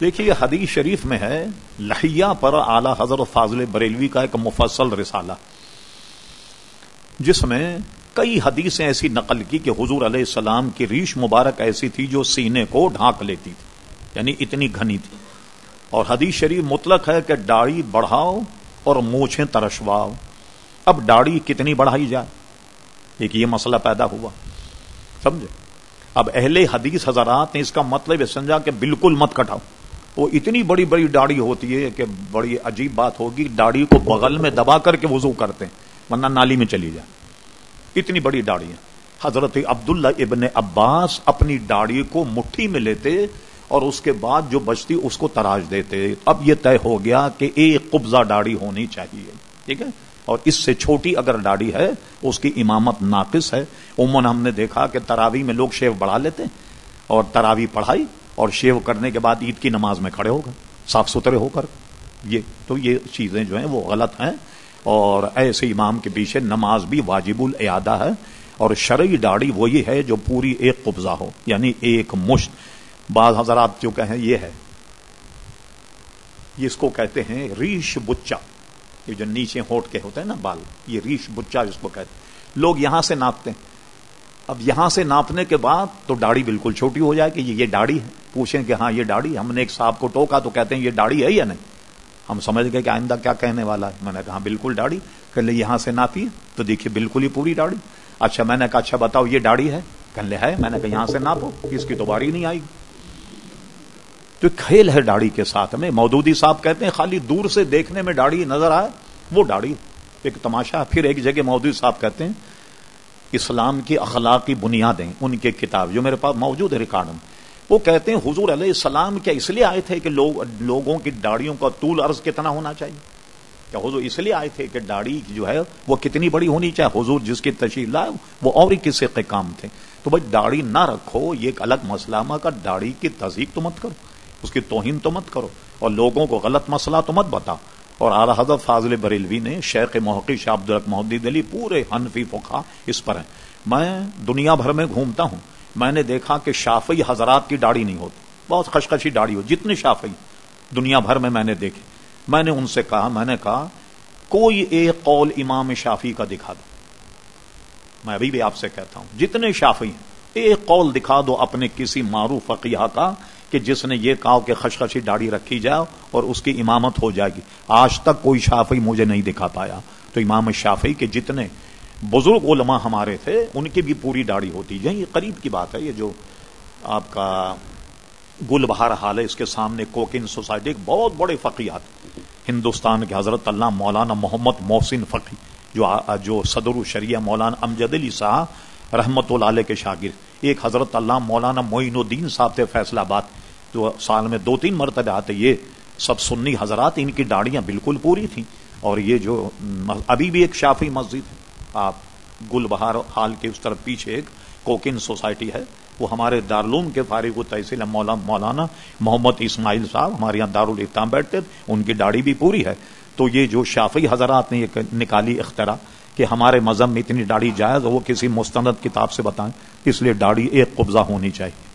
دیکھیے حدیث شریف میں ہے لہیا پر اعلی حضرت فاضل بریلوی کا ایک مفصل رسالہ۔ جس میں کئی حدیثیں ایسی نقل کی کہ حضور علیہ السلام کی ریش مبارک ایسی تھی جو سینے کو ڈھانک لیتی تھی یعنی اتنی گھنی تھی۔ اور حدیث شریف مطلق ہے کہ داڑھی بڑھاؤ اور مونچھیں ترشواؤ۔ اب داڑھی کتنی بڑھائی جائے؟ ایک یہ مسئلہ پیدا ہوا۔ سمجھے؟ اب اہل حدیث حضرات نے اس کا مطلب یہ سمجھا کہ بالکل مت کٹاؤ۔ وہ اتنی بڑی بڑی داڑھی ہوتی ہے کہ بڑی عجیب بات ہوگی، داڑھی کو بغل میں دبا کر کے وضو کرتے ہیں، ورنہ نالی میں چلی جائے۔ اتنی بڑی داڑھی ہے۔ حضرت عبداللہ ابن عباس اپنی داڑھی کو مٹھی میں لیتے اور اس کے بعد جو بچتی اس کو تراش دیتے۔ اب یہ طے ہو گیا کہ ایک قبضہ داڑھی ہونی چاہیے، ٹھیک ہے؟ اور اس سے چھوٹی اگر داڑھی ہے، اس کی امامت ناقص ہے۔ عموماً ہم نے دیکھا کہ تراوی میں لوگ شیو بڑھا لیتے اور تراوی پڑھائی اور شیو کرنے کے بعد عید کی نماز میں کھڑے ہو گئے صاف ستھرے ہو کر، یہ تو یہ چیزیں جو ہیں وہ غلط ہیں۔ اور ایسے امام کے پیچھے نماز بھی واجب العادہ ہے۔ اور شرعی داڑھی وہی ہے جو پوری ایک قبضہ ہو یعنی ایک مشت۔ بعض حضرات جو کہیں یہ ہے اس کو کہتے ہیں ریش بچا یہ جو نیچے ہوٹ کے ہوتے ہیں نا بال، یہ ریش بچا جس کو کہتے ہیں۔ لوگ یہاں سے ناپتے ہیں۔ اب یہاں سے ناپنے کے بعد تو داڑھی بالکل چھوٹی ہو جائے کہ یہ داڑھی ہے۔ پوچھیں کہ ہاں یہ داڑھی، ہم نے ایک صاحب کو ٹوکا تو کہتے ہیں یہ داڑھی ہے یا نہیں؟ ہم سمجھ گئے کہ آئندہ کیا کہنے والا ہے۔ میں نے کہا ہاں، بالکل داڑھی۔ کہ لے یہاں سے ناپی تو دیکھیے، بالکل ہی پوری داڑھی۔ اچھا میں نے کہا اچھا بتاؤ، یہ داڑھی ہے؟ کہ لے ہے، میں نے کہا، یہاں سے ناپو، اس کی تو باری نہیں آئی۔ تو کھیل ہے داڑھی کے ساتھ میں۔ مودودی صاحب کہتے ہیں، خالی دور سے دیکھنے میں داڑھی نظر آئے، وہ داڑھی ایک تماشا پھر ایک جگہ مودودی صاحب کہتے ہیں، اسلام کی اخلاقی بنیادیں، ان کے کتاب، جو میرے پاس موجود ہے ریکارڈ میں۔ وہ کہتے ہیں حضور علیہ السلام کیا اس لیے آئے تھے کہ لوگ لوگوں کی داڑیوں کا طول عرض کتنا ہونا چاہیے؟ کیا حضور اس لیے آئے تھے کہ داڑھی جو ہے وہ کتنی بڑی ہونی چاہیے؟ حضور جس کی تشریح لائے، وہ اور ہی کسی کے کام تھے؟ تو بھائی داڑھی نہ رکھو، یہ ایک الگ مسئلہ کا داڑھی کی تصدیق تو مت کرو، اس کی توہین تو مت کرو، اور لوگوں کو غلط مسئلہ تو مت بتاؤ۔ اور اعلی حضرت فاضل بریلوی نے شیخ محقی شاہ عبد محدود علی پورے حنفی فقہ اس پر ہیں۔ میں دنیا بھر میں گھومتا ہوں میں نے دیکھا کہ شافی حضرات کی داڑھی نہیں ہوتی۔ بہت خشخشی داڑھی ہو جتنی شافی دنیا بھر میں میں نے دیکھے میں نے ان سے کہا، میں نے کہا، کوئی ایک قول امام شافی کا دکھا دو۔ میں ابھی بھی آپ سے کہتا ہوں، جتنے شافی ہیں، ایک قول دکھا دو اپنے کسی معروف فقیہ کا کہ جس نے یہ کہا کہ خشخشی داڑھی رکھی جائے اور اس کی امامت ہو جائے گی۔ آج تک کوئی شافی مجھے نہیں دکھا پایا۔ تو امام شافی کے جتنے بزرگ علماء ہمارے تھے، ان کی بھی پوری داڑھی ہوتی۔ ہے یہ قریب کی بات ہے، یہ جو آپ کا گل بہار حال ہے، اس کے سامنے کوکن سوسائٹی، ایک بہت بڑے فقیات ہندوستان کے حضرت اللہ مولانا محمد محسن فقی، جو جو صدر الشریعہ مولانا امجد علی صاحب رحمت اللہ کے شاگرد۔ ایک حضرت اللہ مولانا معین الدین صاحب تھے فیصلہ آباد، جو سال میں دو تین مرتبہ آتے، یہ سب سنی حضرات، ان کی داڑیاں بالکل پوری تھیں۔ اور یہ جو ابھی بھی ایک شافی مسجد ہے۔ آپ گل بہار حال کے اس طرف پیچھے ایک کوکن سوسائٹی ہے۔ وہ ہمارے دارالعلوم کے فارغ و تحصیل مولانا محمد اسماعیل صاحب ہمارے یہاں دارالفتام بیٹھتے ان کی داڑھی بھی پوری ہے۔ تو یہ جو شافی حضرات نے یہ نکالی اختراع کہ ہمارے مذہب میں اتنی داڑھی جائز وہ کسی مستند کتاب سے بتائیں۔ اس لیے داڑھی ایک قبضہ ہونی چاہیے۔